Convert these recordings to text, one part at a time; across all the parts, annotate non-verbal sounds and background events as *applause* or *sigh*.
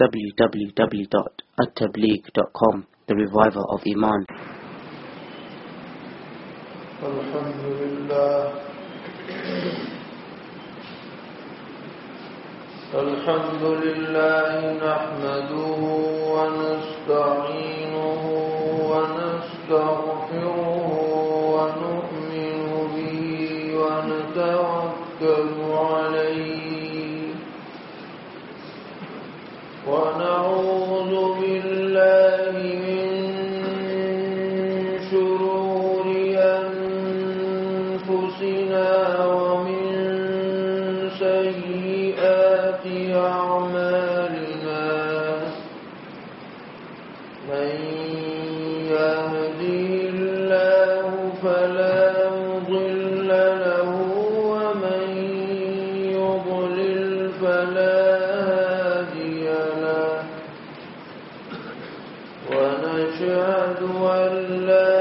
www.attableek.com The Reviver of Iman الحمد لله الحمد لله نحمده ونستعينه ونستغفره ونشهد أن لا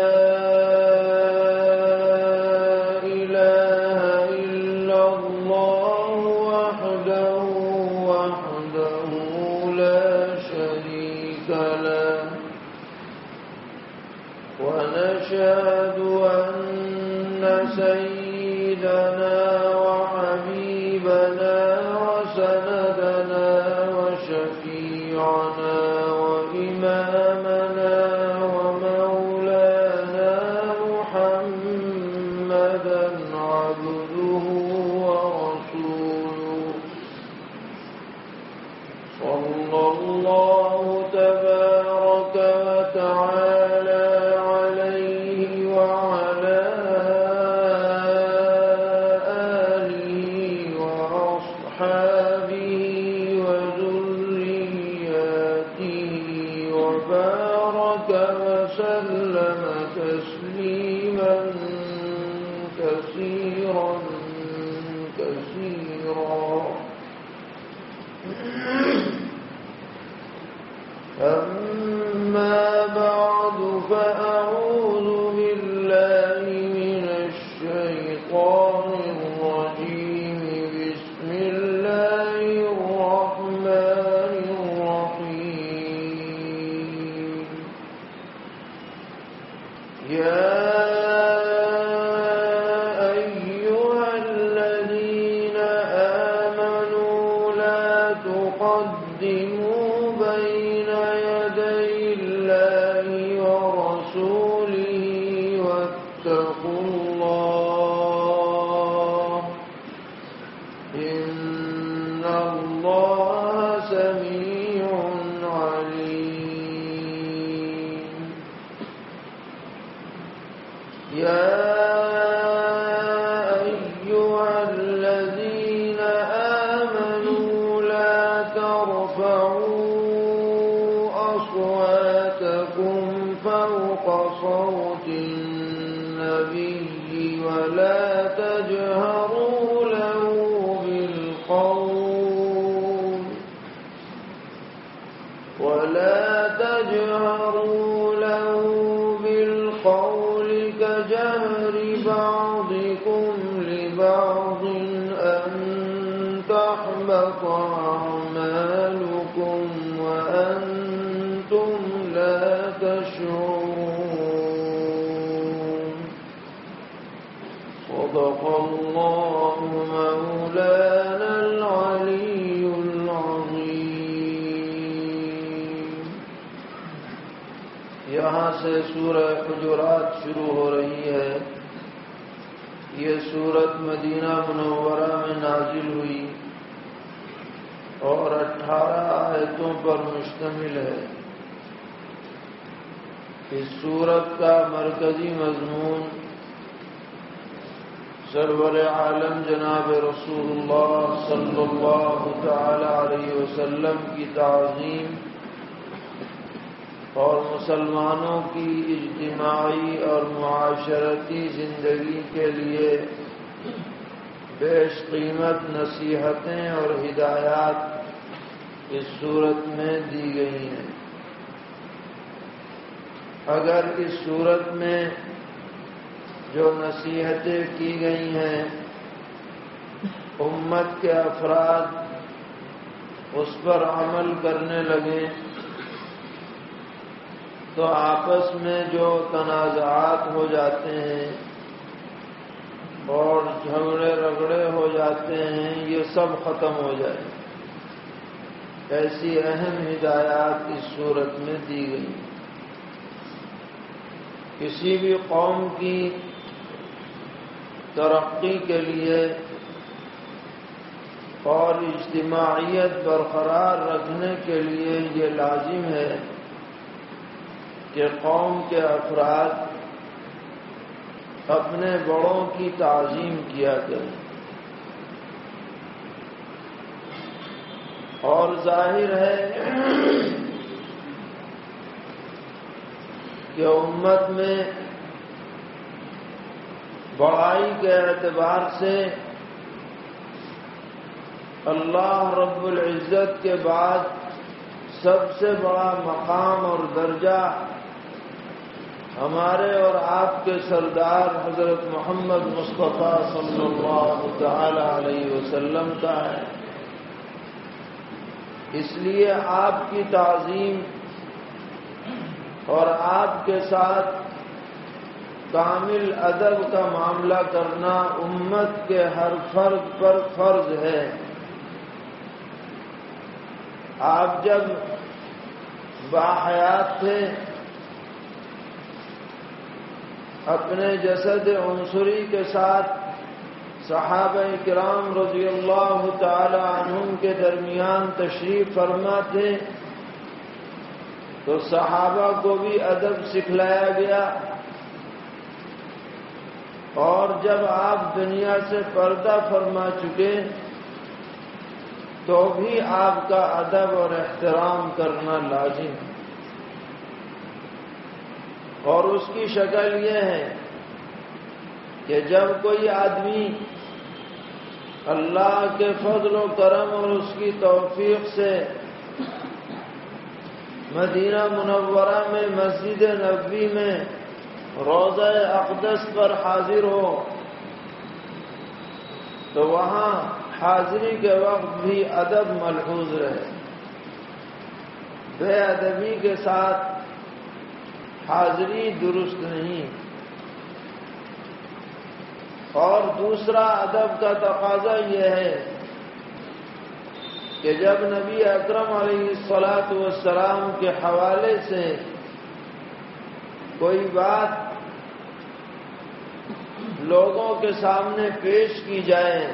وبارك وسلم تسليما كثيرا كثيرا. يا سے سورہ حجرات شروع ہو رہی ہے۔ یہ سورت مدینہ منورہ میں نازل ہوئی اور اٹھارہ آیتوں پر مشتمل ہے۔ اس سورت کا مرکزی مضمون سرور عالم جناب رسول اللہ صلی اللہ تعالی علیہ وسلم کی تعظیم اور مسلمانوں کی اجتماعی اور معاشرتی زندگی کے لیے بیش قیمت نصیحتیں اور ہدایات اس صورت میں دی گئی ہیں۔ اگر اس صورت میں جو نصیحتیں کی گئی ہیں، امت کے افراد اس پر عمل کرنے لگے تو آپس میں جو تنازعات ہو جاتے ہیں اور جھگڑے رگڑے ہو جاتے ہیں، یہ سب ختم ہو جائے۔ ایسی اہم ہدایات اس صورت میں دی گئی۔ کسی بھی قوم کی ترقی کے لیے اور اجتماعیت برقرار رکھنے کے لیے یہ لازم ہے کہ قوم کے افراد اپنے بڑوں کی تعظیم کیا کریں۔ اور ظاہر ہے کہ امت میں بڑائی کے اعتبار سے اللہ رب العزت کے بعد سب سے بڑا مقام اور درجہ ہمارے اور آپ کے سردار حضرت محمد مصطفیٰ صلی اللہ تعالی علیہ وسلم کا ہے۔ اس لیے آپ کی تعظیم اور آپ کے ساتھ کامل ادب کا معاملہ کرنا امت کے ہر فرد پر فرض ہے۔ آپ جب باحیات تھے اپنے جسد عنصری کے ساتھ صحابہ کرام رضی اللہ تعالی عنہم کے درمیان تشریف فرما تھے تو صحابہ کو بھی ادب سکھلایا گیا۔ اور جب آپ دنیا سے پردہ فرما چکے، تو بھی آپ کا ادب اور احترام کرنا لازم ہے۔ اور اس کی شکل یہ ہے کہ جب کوئی آدمی اللہ کے فضل و کرم اور اس کی توفیق سے مدینہ منورہ میں، مسجد نبوی میں روزہ اقدس پر حاضر ہو، تو وہاں حاضری کے وقت بھی ادب ملحوظ رہے۔ بے ادبی کے ساتھ حاضری درست نہیں۔ اور دوسرا ادب کا تقاضا یہ ہے کہ جب نبی اکرم علیہ السلاط والسلام کے حوالے سے کوئی بات لوگوں کے سامنے پیش کی جائے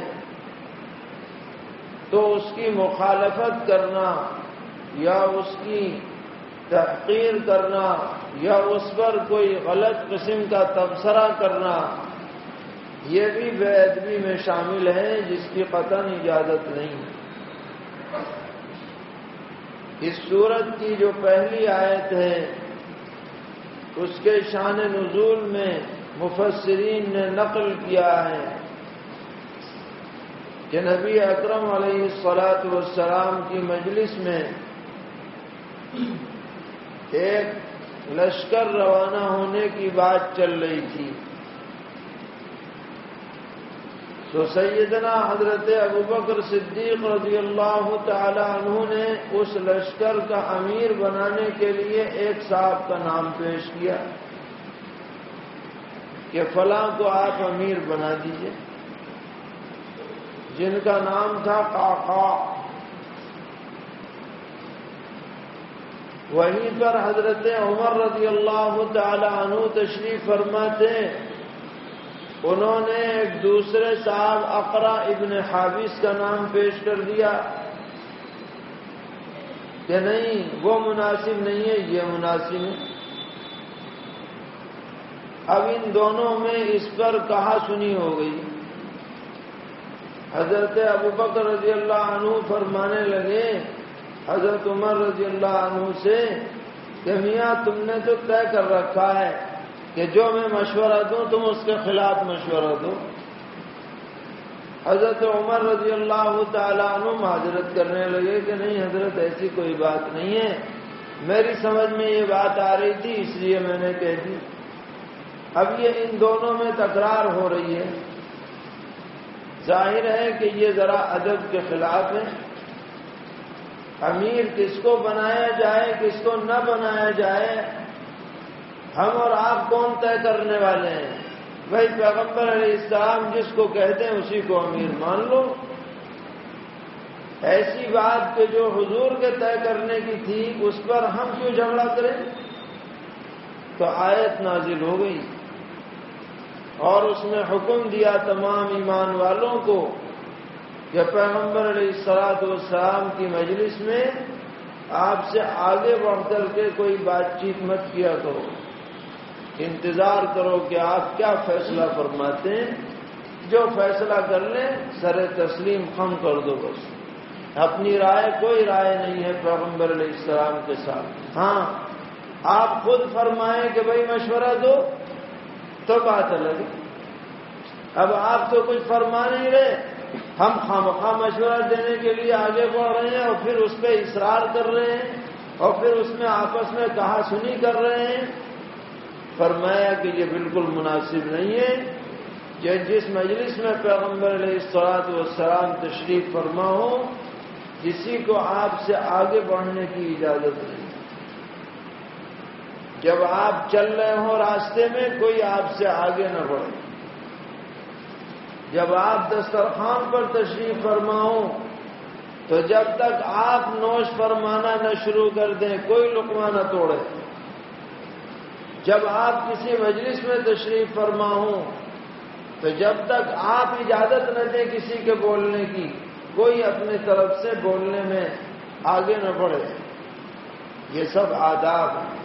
تو اس کی مخالفت کرنا یا اس کی تحقیر کرنا یا اس پر کوئی غلط قسم کا تبصرہ کرنا، یہ بھی بے ادبی میں شامل ہے جس کی قطن اجازت نہیں۔ اس صورت کی جو پہلی آیت ہے، اس کے شان نزول میں مفسرین نے نقل کیا ہے کہ نبی اکرم علیہ السلاط والسلام کی مجلس میں ایک لشکر روانہ ہونے کی بات چل رہی تھی۔ تو سیدنا حضرت ابو بکر صدیق رضی اللہ تعالی عنہ نے اس لشکر کا امیر بنانے کے لیے ایک صاحب کا نام پیش کیا کہ فلاں کو آپ امیر بنا دیجیے۔ جن کا نام تھا کاقا وہیں پر حضرت عمر رضی اللہ تعالی عنہ تشریف فرماتے انہوں نے ایک دوسرے صاحب اقرا ابن حابث کا نام پیش کر دیا کہ نہیں، وہ مناسب نہیں ہے، یہ مناسب ہے۔ اب ان دونوں میں اس پر کہا سنی ہو گئی۔ حضرت ابو بکر رضی اللہ عنہ فرمانے لگے حضرت عمر رضی اللہ عنہ سے کہ میاں تم نے تو طے کر رکھا ہے کہ جو میں مشورہ دوں، تم اس کے خلاف مشورہ دو۔ حضرت عمر رضی اللہ تعالیٰ عنہ معذرت کرنے لگے کہ نہیں حضرت، ایسی کوئی بات نہیں ہے۔ میری سمجھ میں یہ بات آ رہی تھی، اس لیے میں نے کہہ دی۔ اب یہ ان دونوں میں تکرار ہو رہی ہے۔ ظاہر ہے کہ یہ ذرا ادب کے خلاف ہے۔ امیر کس کو بنایا جائے، کس کو نہ بنایا جائے، ہم اور آپ کون طے کرنے والے ہیں؟ بھائی پیغمبر علیہ السلام جس کو کہتے ہیں اسی کو امیر مان لو۔ ایسی بات کہ جو حضور کے طے کرنے کی تھی، اس پر ہم کیوں جھگڑا کریں؟ تو آیت نازل ہو گئی۔ اور اس نے حکم دیا تمام ایمان والوں کو کہ پیغمبر علیہ السلاط والسلام کی مجلس میں آپ سے آگے بڑھ کر کے کوئی بات چیت مت کیا کرو۔ انتظار کرو کہ آپ کیا فیصلہ فرماتے ہیں۔ جو فیصلہ کر لیں، سر تسلیم خم کر دو بس۔ اپنی رائے، کوئی رائے نہیں ہے پیغمبر علیہ السلام کے ساتھ۔ ہاں آپ خود فرمائیں کہ بھائی مشورہ دو، تو بات الگ اب آپ تو کچھ فرما نہیں رہے۔ ہم خامخواہ مشورہ دینے کے لیے آگے بڑھ رہے ہیں اور پھر اس پہ اصرار کر رہے ہیں اور پھر اس میں آپس میں کہا سنی کر رہے ہیں۔ فرمایا کہ یہ بالکل مناسب نہیں ہے کہ جس مجلس میں پیغمبر علیہ السلاط والسلام تشریف فرما ہو، کسی کو آپ سے آگے بڑھنے کی اجازت نہیں۔ جب آپ چل رہے ہوں راستے میں، کوئی آپ سے آگے نہ بڑھے۔ جب آپ دسترخوان پر تشریف فرماؤں، تو جب تک آپ نوش فرمانا نہ شروع کر دیں، کوئی لکما نہ توڑے۔ جب آپ کسی مجلس میں تشریف فرماؤں، تو جب تک آپ اجازت نہ دیں کسی کے بولنے کی، کوئی اپنی طرف سے بولنے میں آگے نہ بڑھے۔ یہ سب آداب ہیں۔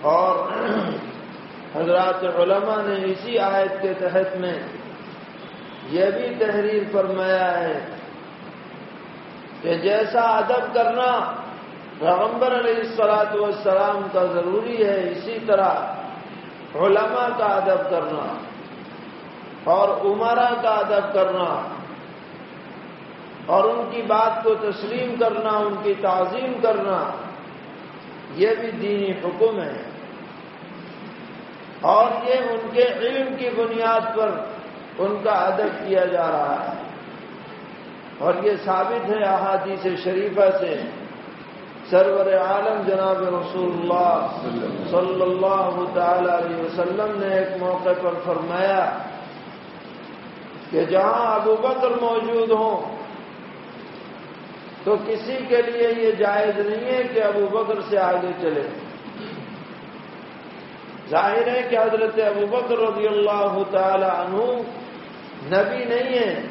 اور *clears throat* حضرات علماء نے اسی آیت کے تحت میں یہ بھی تحریر فرمایا ہے کہ جیسا ادب کرنا پیغمبر علیہ السلاط والسلام کا ضروری ہے، اسی طرح علماء کا ادب کرنا اور عمرہ کا ادب کرنا اور ان کی بات کو تسلیم کرنا، ان کی تعظیم کرنا، یہ بھی دینی حکم ہے۔ اور یہ ان کے علم کی بنیاد پر ان کا ادب کیا جا رہا ہے۔ اور یہ ثابت ہے احادیث شریفہ سے۔ سرور عالم جناب رسول اللہ صلی اللہ تعالی علیہ وسلم نے ایک موقع پر فرمایا کہ جہاں ابو بکر موجود ہوں، تو کسی کے لیے یہ جائز نہیں ہے کہ ابو بکر سے آگے چلے۔ ظاہر ہے کہ حضرت ابو بکر رضی اللہ تعالی عنہ نبی نہیں ہے۔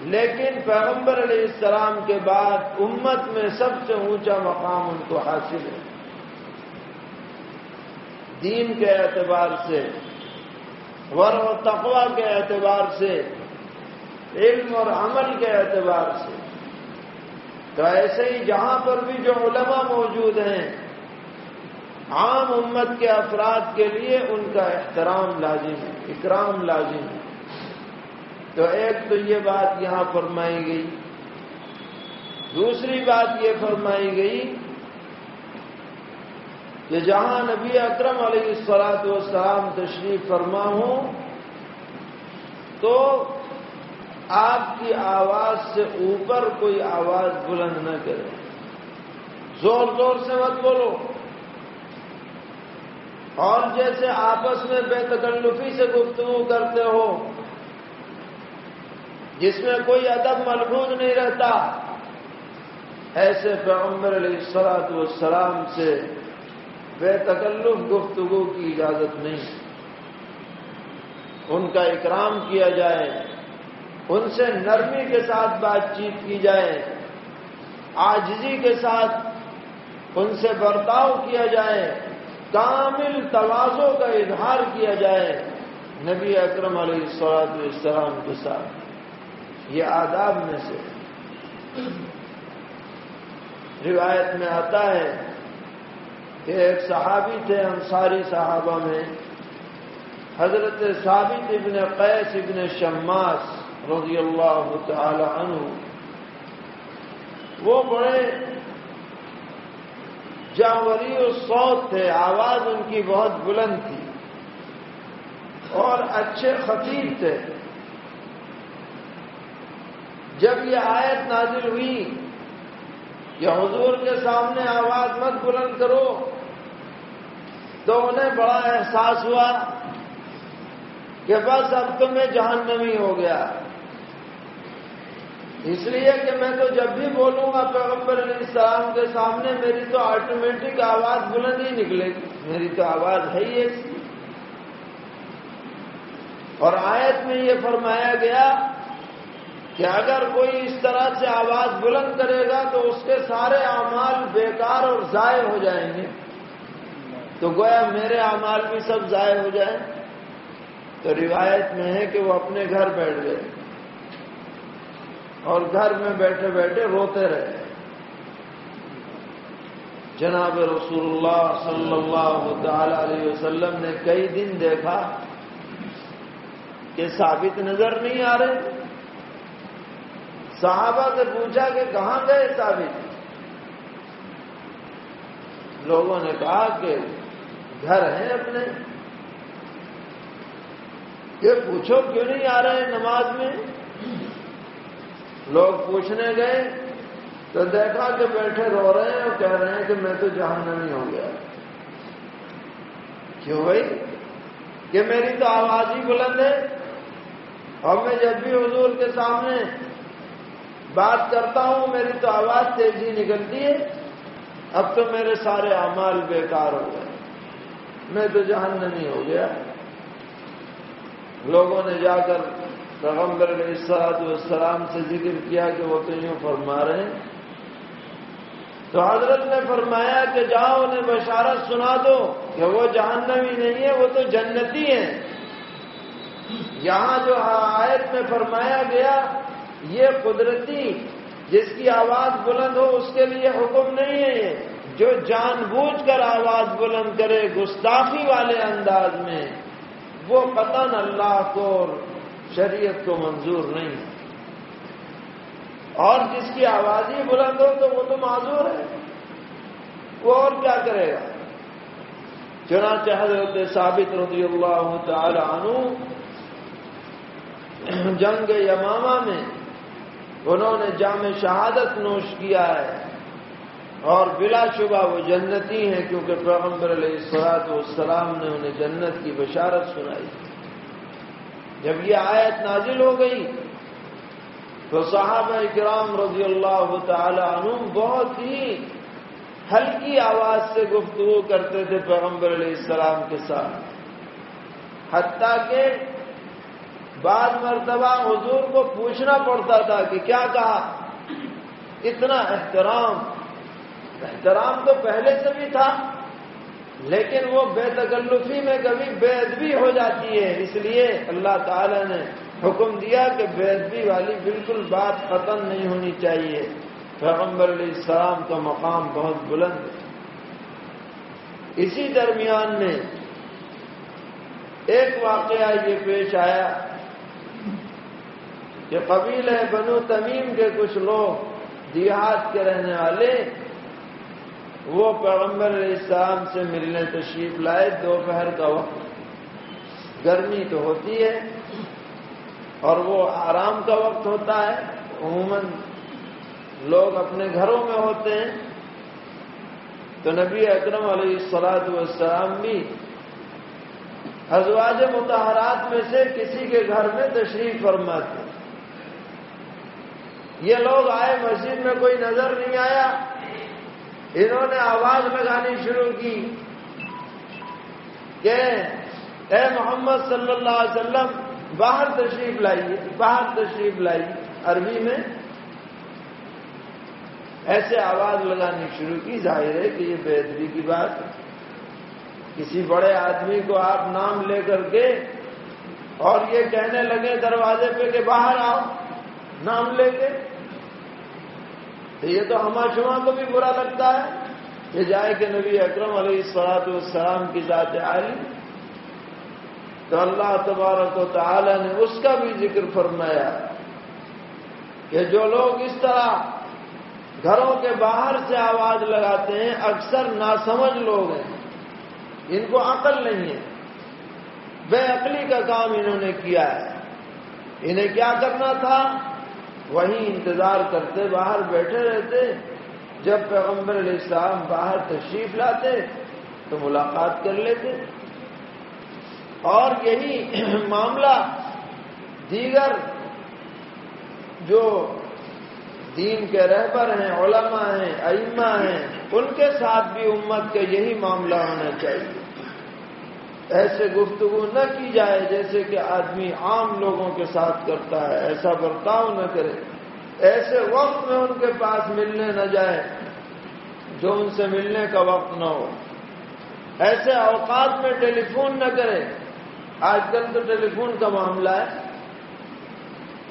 لیکن پیغمبر علیہ السلام کے بعد امت میں سب سے اونچا مقام ان کو حاصل ہے۔ دین کے اعتبار سے ور و تقوا کے اعتبار سے، علم اور عمل کے اعتبار سے۔ تو ایسے ہی جہاں پر بھی جو علماء موجود ہیں، عام امت کے افراد کے لیے ان کا احترام لازم ہے، اکرام لازم ہے۔ تو ایک تو یہ بات یہاں فرمائی گئی، دوسری بات یہ فرمائی گئی کہ جہاں نبی اکرم علیہ السلاط والسلام تشریف فرما ہوں، تو آپ کی آواز سے اوپر کوئی آواز بلند نہ کرے۔ زور زور سے مت بولو۔ اور جیسے آپس میں بے تکلفی سے گفتگو کرتے ہو جس میں کوئی ادب ملبوز نہیں رہتا۔ ایسے پیغمبر علیہ السلاط والسلام سے بے تکلف گفتگو کی اجازت نہیں۔ ان کا اکرام کیا جائے، ان سے نرمی کے ساتھ بات چیت کی جائے آجزی کے ساتھ ان سے برتاؤ کیا جائے، کامل توازوں کا اظہار کیا جائے، نبی اکرم علیہ السلاط السلام کے ساتھ۔ یہ آداب میں سے روایت میں آتا ہے کہ ایک صحابی تھے انصاری صحابہ میں، حضرت ثابت ابن قیس ابن شماس رضی اللہ تعالی عنہ۔ وہ بڑے جاوری و سوت تھے، آواز ان کی بہت بلند تھی اور اچھے خطیب تھے۔ جب یہ آیت نازل ہوئی کہ حضور کے سامنے آواز مت بلند کرو۔ تو انہیں بڑا احساس ہوا کہ بس اب تو میں جہنمی ہو گیا۔ اس لیے کہ میں تو جب بھی بولوں گا پیغمبر علیہ السلام کے سامنے، میری تو آٹومیٹک آواز بلند ہی نکلے گی۔ میری تو آواز ہے ہی ایسی۔ اور آیت میں یہ فرمایا گیا کہ اگر کوئی اس طرح سے آواز بلند کرے گا تو اس کے سارے اعمال بیکار اور ضائع ہو جائیں گے۔ تو گویا میرے اعمال بھی سب ضائع ہو جائیں۔ تو روایت میں ہے کہ وہ اپنے گھر بیٹھ گئے۔ اور گھر میں بیٹھے بیٹھے روتے رہے۔ جناب رسول اللہ صلی اللہ تعالی علیہ وسلم نے کئی دن دیکھا کہ ثابت نظر نہیں آ رہے۔ صحابہ سے پوچھا کہ کہاں گئے ثابت لوگوں نے کہا کہ گھر ہیں اپنے۔ یہ پوچھو کیوں نہیں آ رہے نماز میں؟ لوگ پوچھنے گئے تو دیکھا کہ بیٹھے رو رہے ہیں اور کہہ رہے ہیں کہ میں تو جہنمی ہو گیا۔ کیوں بھائی؟ کہ میری تو آواز ہی بلند ہے۔ اور میں جب بھی حضور کے سامنے بات کرتا ہوں، میری تو آواز تیزی نکلتی ہے۔ اب تو میرے سارے اعمال بیکار ہو گئے۔ میں تو جہنمی ہو گیا۔ لوگوں نے جا کر پیغمبر علیہ السلام والسلام سے ذکر کیا کہ وہ تو یوں فرما رہے ہیں۔ تو حضرت نے فرمایا کہ جاؤ، انہیں بشارت سنا دو کہ وہ جہنمی نہیں ہے وہ تو جنتی ہیں۔ یہاں جو آیت میں فرمایا گیا یہ قدرتی جس کی آواز بلند ہو اس کے لیے حکم نہیں ہے۔ یہ جو جان بوجھ کر آواز بلند کرے گستاخی والے انداز میں، وہ قطن اللہ کو شریعت کو منظور نہیں۔ اور جس کی آواز ہی بلند ہو تو وہ تو معذور ہے۔ وہ اور کیا کرے گا؟ چنانچہ حضرت ثابت رضی اللہ تعالی عنہ جنگ یمامہ میں انہوں نے جامع شہادت نوش کیا ہے اور بلا شبہ وہ جنتی ہیں کیونکہ پیغمبر علیہ السلاط والسلام نے انہیں جنت کی بشارت سنائی جب یہ آیت نازل ہو گئی تو صحابہ کرام رضی اللہ تعالی عنہ بہت ہی ہلکی آواز سے گفتگو کرتے تھے پیغمبر علیہ السلام کے ساتھ۔ حتیٰ کہ بعض مرتبہ حضور کو پوچھنا پڑتا تھا کہ کیا کہا؟ اتنا احترام۔ احترام تو پہلے سے بھی تھا، لیکن وہ بے تکلفی میں کبھی بے ادبی ہو جاتی ہے۔ اس لیے اللہ تعالی نے حکم دیا کہ بے ادبی والی بالکل بات ختم نہیں ہونی چاہیے۔ پیغمبر علیہ السلام کا مقام بہت بلند ہے۔ اسی درمیان میں ایک واقعہ یہ پیش آیا۔ کہ قبیل بنو تمیم کے کچھ لوگ دیہات کے رہنے والے، وہ پیغمبر علیہ السلام سے ملنے تشریف لائے دوپہر کا وقت۔ گرمی تو ہوتی ہے اور وہ آرام کا وقت ہوتا ہے۔ عموماً لوگ اپنے گھروں میں ہوتے ہیں۔ تو نبی اکرم علیہ السلاط والسلام بھی ازواج متحرات میں سے کسی کے گھر میں تشریف فرماتے یہ لوگ آئے مسجد میں کوئی نظر نہیں آیا۔ انہوں نے آواز لگانی شروع کی کہ اے محمد صلی اللہ علیہ وسلم، باہر تشریف لائیے باہر تشریف لائیے عربی میں۔ ایسے آواز لگانی شروع کی، ظاہر ہے کہ یہ بہتری کی بات کسی بڑے آدمی کو آپ نام لے کر کے اور یہ کہنے لگے دروازے پہ کہ باہر آؤ۔ نام لے کے تو یہ تو ہما شما کو بھی برا لگتا ہے۔ کہ جائے کہ نبی اکرم علیہ السلاط والسلام کی ذات عالی۔ تو اللہ تبارک و تعالی نے اس کا بھی ذکر فرمایا کہ جو لوگ اس طرح گھروں کے باہر سے آواز لگاتے ہیں، اکثر ناسمجھ لوگ ہیں۔ ان کو عقل نہیں ہے۔ بے عقلی کا کام انہوں نے کیا ہے۔ انہیں کیا کرنا تھا؟ وہیں انتظار کرتے، باہر بیٹھے رہتے۔ جب پیغمبر علیہ السلام باہر تشریف لاتے تو ملاقات کر لیتے۔ اور یہی *clears throat* معاملہ دیگر جو دین کے رہبر ہیں، علماء ہیں، ائمہ ہیں، ان کے ساتھ بھی امت کا یہی معاملہ ہونا چاہیے۔ ایسے گفتگو نہ کی جائے جیسے کہ آدمی عام لوگوں کے ساتھ کرتا ہے، ایسا برتاؤ نہ کرے۔ ایسے وقت میں ان کے پاس ملنے نہ جائے، جو ان سے ملنے کا وقت نہ ہو۔ ایسے اوقات میں ٹیلی فون نہ کرے۔ آج کل تو ٹیلی فون کا معاملہ ہے۔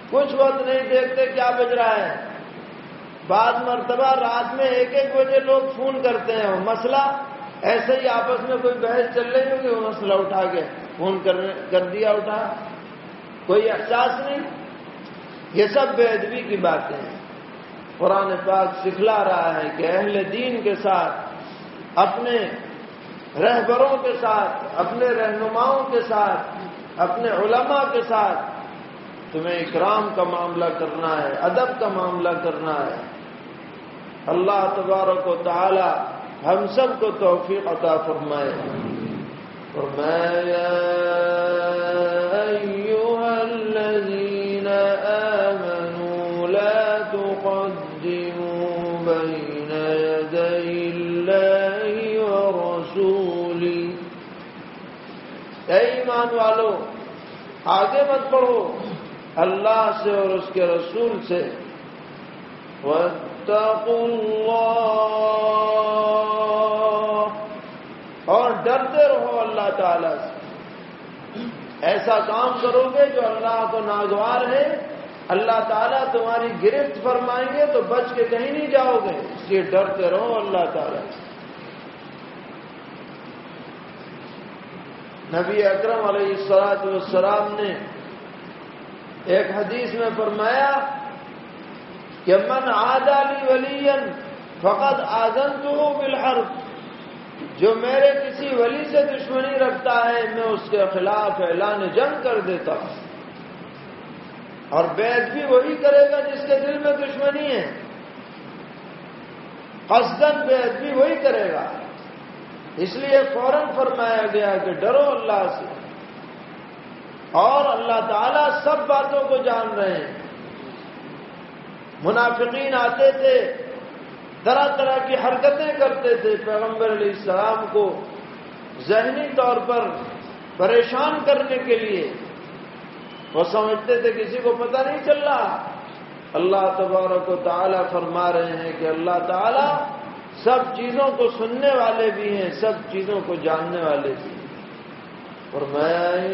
کچھ وقت نہیں دیکھتے کیا بج رہا ہے۔ بعد مرتبہ رات میں ایک ایک بجے لوگ فون کرتے ہیں۔ مسئلہ ایسے ہی آپس میں کوئی بحث چل رہی ہوگی وہ مسئلہ اٹھا کے فون کر دیا اٹھا۔ کوئی احساس نہیں۔ یہ سب بے ادبی کی باتیں ہیں۔ قرآن پاک سکھلا رہا ہے کہ اہل دین کے ساتھ، اپنے رہبروں کے ساتھ، اپنے رہنماؤں کے ساتھ، اپنے علماء کے ساتھ تمہیں اکرام کا معاملہ کرنا ہے، ادب کا معاملہ کرنا ہے۔ اللہ تبارک و تعالی ہم سب کو توفیق عطا فرمائے فرمایا ایمان والو آگے مت پڑھو اللہ سے اور اس کے رسول سے اور ڈرتے رہو اللہ تعالی سے۔ ایسا کام کرو گے جو اللہ کو ناگوار ہے۔ اللہ تعالیٰ تمہاری گرفت فرمائیں گے تو بچ کے کہیں نہیں جاؤ گے۔ اس لیے ڈرتے رہو اللہ تعالیٰ سے۔ نبی اکرم علیہ السلاط والسلام نے ایک حدیث میں فرمایا کہ من آدالی ولی فقط آزن تو بالحرب۔ جو میرے کسی ولی سے دشمنی رکھتا ہے، میں اس کے خلاف اعلان جنگ کر دیتا ہوں۔ اور بیت بھی وہی کرے گا جس کے دل میں دشمنی ہے۔ قصدن بیت بھی وہی کرے گا۔ اس لیے فوراً فرمایا گیا کہ ڈرو اللہ سے۔ اور اللہ تعالیٰ سب باتوں کو جان رہے ہیں۔ منافقین آتے تھے طرح طرح کی حرکتیں کرتے تھے پیغمبر علیہ السلام کو ذہنی طور پر پریشان کرنے کے لیے۔ وہ سمجھتے تھے کسی کو پتہ نہیں چل رہا۔ اللہ تبارک و تعالیٰ فرما رہے ہیں کہ اللہ تعالیٰ سب چیزوں کو سننے والے بھی ہیں، سب چیزوں کو جاننے والے بھی ہیں۔ اور میں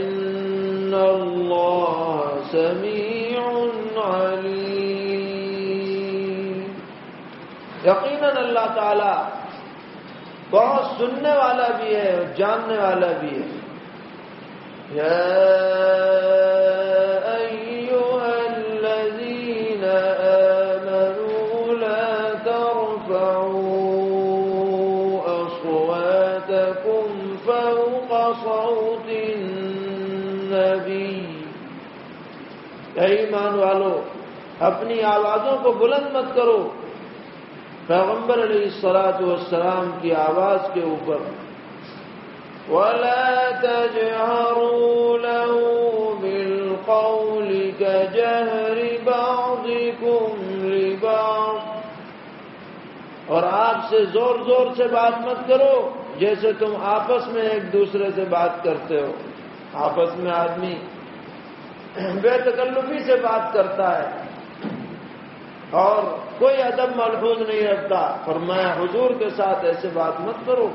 سمیع علیم۔ یقیناً اللہ تعالی بہت سننے والا بھی ہے اور جاننے والا بھی ہے۔ ایمان والو، اپنی آوازوں کو بلند مت کرو۔ پیغمبر علیہ السلاط والسلام کی آواز کے اوپر، ولا تجهروا له بالقول كجهر بعضكم لبعض۔ اور آپ سے زور زور سے بات مت کرو، جیسے تم آپس میں ایک دوسرے سے بات کرتے ہو۔ آپس میں آدمی بے تکلفی سے بات کرتا ہے۔ اور کوئی ادب ملحوظ نہیں رکھتا۔ اور میں حضور کے ساتھ ایسے بات مت کرو۔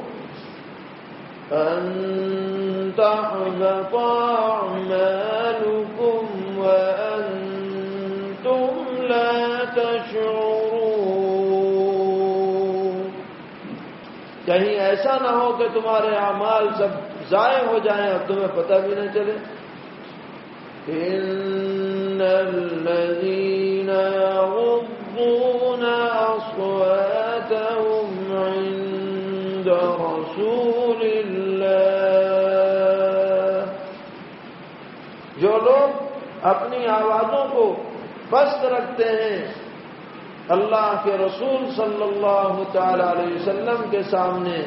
کہیں ایسا نہ ہو کہ تمہارے اعمال سب ضائع ہو جائیں اور تمہیں پتہ بھی نہ چلے۔ إن الذين اپنی آوازوں کو پست رکھتے ہیں۔ اللہ کے رسول صلی اللہ تعالی علیہ وسلم کے سامنے۔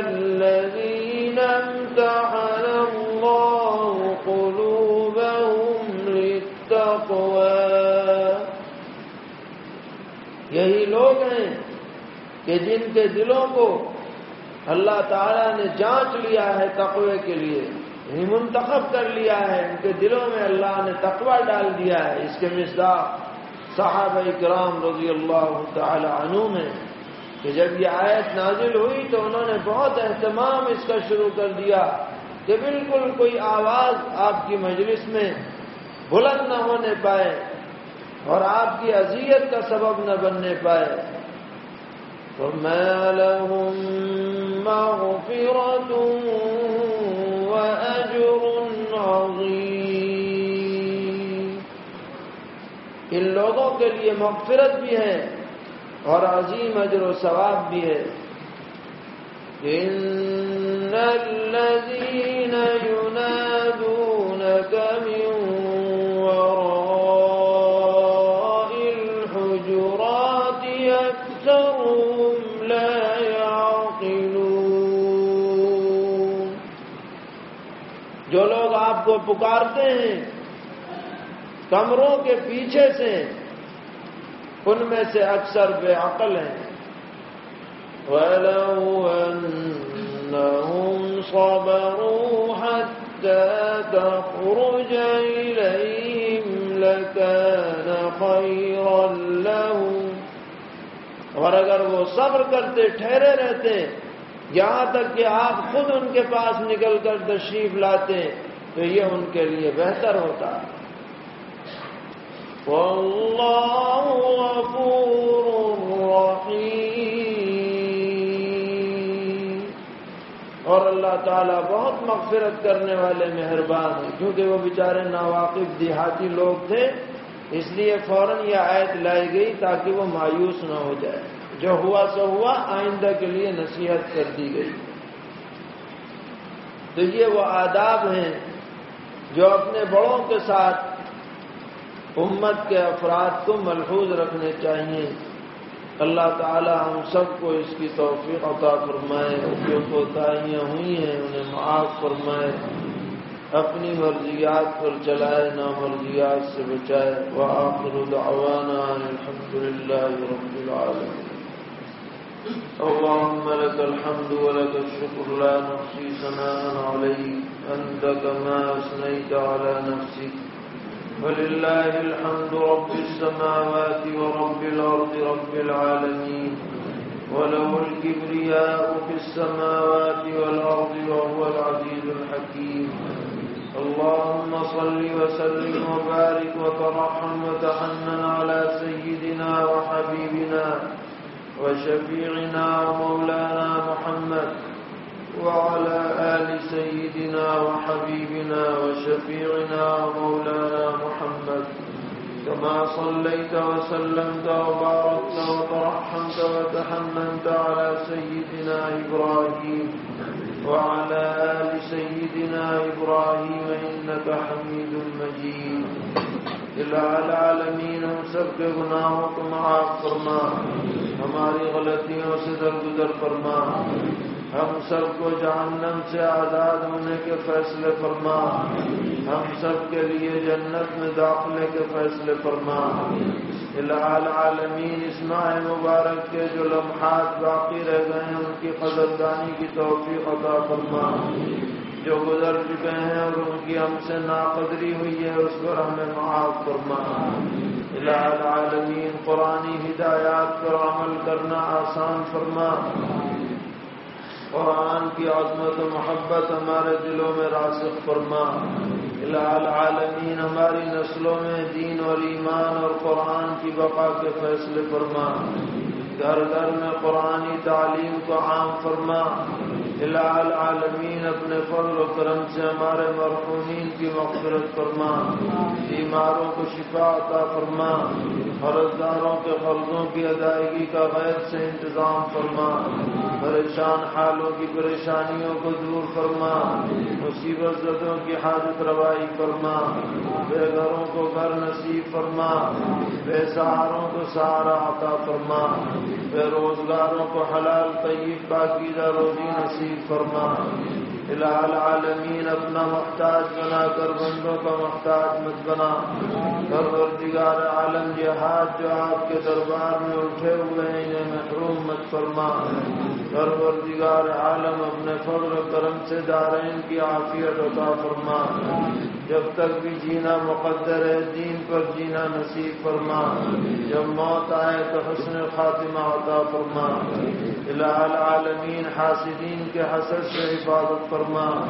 الذين امتحن الله قلوبهم للتقوى یہی لوگ ہیں کہ جن کے دلوں کو اللہ تعالیٰ نے جانچ لیا ہے تقوی کے لیے یعنی منتخب کر لیا ہے، ان کے دلوں میں اللہ نے تقوی ڈال دیا ہے۔ اس کے مزداق صحابہ کرام رضی اللہ تعالی عنہ میں کہ جب یہ آیت نازل ہوئی تو انہوں نے بہت اہتمام اس کا شروع کر دیا کہ بالکل کوئی آواز آپ کی مجلس میں بلند نہ ہونے پائے اور آپ کی اذیت کا سبب نہ بننے پائے۔ تو میں ان لوگوں کے لیے مغفرت بھی ہے اور عظیم اجر و ثواب بھی ہے۔ ان الذين ينادونك کو پکارتے ہیں، کمروں کے پیچھے سے ان میں سے اکثر بے عقل ہیں۔ وَلَوْ أَنَّهُمْ صَبَرُوا حَتَّى تَخْرُجَ إِلَيْهِمْ لَكَانَ خَيْرًا لَهُمْ۔ اور اگر وہ صبر کرتے، ٹھہرے رہتے، یہاں تک کہ آپ خود ان کے پاس نکل کر تشریف لاتے تو یہ ان کے لیے بہتر ہوتا۔ والله غفور اور اللہ تعالیٰ بہت مغفرت کرنے والے مہربان ہیں، کیونکہ وہ بیچارے ناواقف دیہاتی لوگ تھے، اس لیے فوراً یہ آیت لائی گئی تاکہ وہ مایوس نہ ہو جائے۔ جو ہوا سو ہوا، آئندہ کے لیے نصیحت کر دی گئی۔ تو یہ وہ آداب ہیں جو اپنے بڑوں کے ساتھ امت کے افراد کو ملحوظ رکھنے چاہیے۔ اللہ تعالی ہم سب کو اس کی توفیق عطا فرمائے جو کوتاہیاں ہوئی ہیں انہیں معاف فرمائے، اپنی مرضیات پر چلائے نہ مرضیات سے بچائے۔ وآخر دعوانا الحمد للہ رب العالمين اللهم لك الحمد ولك الشكر لا نحصي ثناء عليك. أنت كما أثنيت على نفسك. ولله الحمد رب السماوات ورب الأرض رب العالمين. وله الكبرياء في السماوات والأرض وهو العزيز الحكيم. اللهم صل وسلم وبارك وترحم وتحنن على سيدنا وحبيبنا وشفيعنا ومولانا محمد وعلى آل سيدنا وحبيبنا وشفيعنا ومولانا محمد. كما صليت وسلمت وباركت وترحمت وتحننت على سيدنا إبراهيم وعلى آل سيدنا إبراهيم إنك حميد مجيد. إلى العالمين سب کے گناہوں کو معاف فرما، ہماری غلطیوں سے درگزر فرما، ہم سب کو جہنم سے آزاد ہونے کے فیصلے فرما، ہم سب کے لیے جنت میں داخلے کے فیصلے فرما۔ الحال عالمین اسماع مبارک کے جو لمحات باقی رہ گئے ہیں، ان کی قدردانی کی توفیق عطا فرما۔ جو گزر چکے ہیں اور ان کی ہم سے ناقدری ہوئی ہے، اس پر ہمیں معاف فرما۔ الحال عالمین قرآن ہدایات پر عمل کرنا آسان فرما۔ قرآن کی عظمت و محبت ہمارے دلوں میں راسخ فرما۔ العالمین، ہماری نسلوں میں دین اور ایمان اور قرآن کی بقا کے فیصلے فرما۔ گھر گھر میں قرآنی تعلیم کو عام فرما۔ الہ العالمین اپنے فضل و کرم سے ہمارے مرحومین کی مغفرت فرما۔ بیماروں کو شفا عطا فرما۔ فرضداروں کے قرضوں کی ادائیگی کا غیر سے انتظام فرما۔ پریشان حالوں کی پریشانیوں کو دور فرما۔ مصیبت زدوں کی حاجت روائی فرما۔ بے گھروں کو گھر نصیب فرما۔ بے سہاروں کو سہارا عطا فرما۔ بے روزگاروں کو حلال طیب پاکیزہ روزی نصیب فرما۔ الہ العالمین، اپنا محتاج بنا کر بندوں کا محتاج مت بنا۔ پروردگار عالم، جہاد جو آپ کے دربار میں اٹھے ہوئے ہیں، انہیں محروم مت فرما۔ پروردگار عالم، اپنے فضل و کرم سے دارین کی عافیت عطا فرما۔ جب تک بھی جینا مقدر ہے، دین پر جینا نصیب فرما۔ جب موت آئے تو حسن خاتمہ عطا فرما۔ العالمین حاسدین کے حسد سے حفاظت فرما۔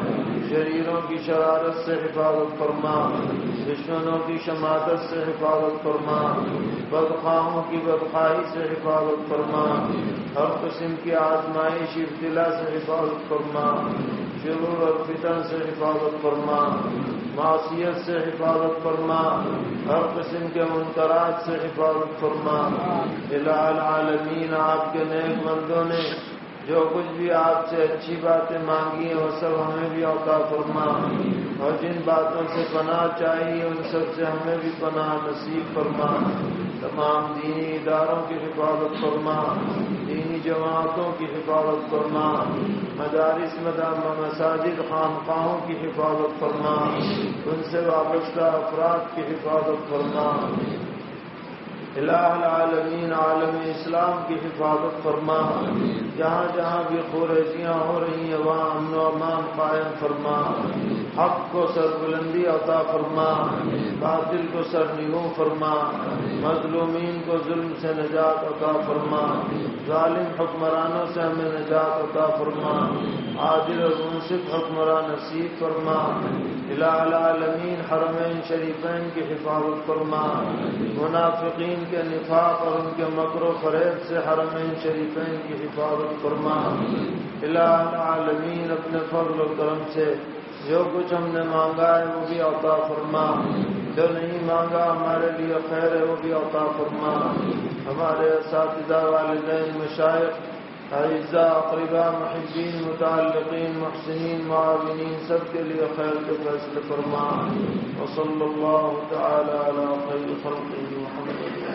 شریروں کی شرارت سے حفاظت فرما۔ دشمنوں کی شمادت سے حفاظت فرما۔ بدخواہوں کی بدخواہی سے حفاظت فرما۔ ہر قسم کی آزمائش، ابتلا سے حفاظت فرما۔ شرور اور فتن سے حفاظت فرما۔ معاشیت سے حفاظت فرما، ہر قسم کے منقرات سے حفاظت فرما۔ الہ العالمین، آپ کے نیک مردوں نے جو کچھ بھی آپ سے اچھی باتیں مانگی ہیں، وہ سب ہمیں بھی اوقا فرما۔ اور جن باتوں سے پناہ چاہیے، ان سب سے ہمیں بھی پناہ نصیب فرما۔ تمام دینی اداروں کی حفاظت فرما، دینی جماعتوں کی حفاظت فرما، مدارس، مدام مساجد، خانقاہوں کی حفاظت فرما، ان سے وابستہ افراد کی حفاظت فرما۔ الہ العالمین، عالم اسلام کی حفاظت فرما۔ جہاں جہاں بھی خوریزیاں ہو رہی ہیں، وہاں امن و امان قائم فرما۔ حق کو سر بلندی عطا فرما۔ باطل کو سر نگو فرما۔ مظلومین کو ظلم سے نجات عطا فرما۔ ظالم حکمرانوں سے ہمیں نجات عطا فرما۔ عادل منصف حکمران نصیب فرما. الہ العالمین حرمین شریفین کی حفاظت فرما. منافقین کے نفاق اور ان کے مکر و فریب سے حرمین شریفین کی حفاظت فرما. الہ العالمین اپنے فضل و کرم سے جو کچھ ہم نے مانگا ہے وہ بھی عطا فرما. جو نہیں مانگا ہمارے لیے خیر ہے وہ بھی عطا فرما. ہمارے اساتذہ والدین مشائق اعزا اقربا محبین متعلقین محسنین معاونین سب کے لیے خیر وصلی اللہ تعالی علی خیر خلقه محمد.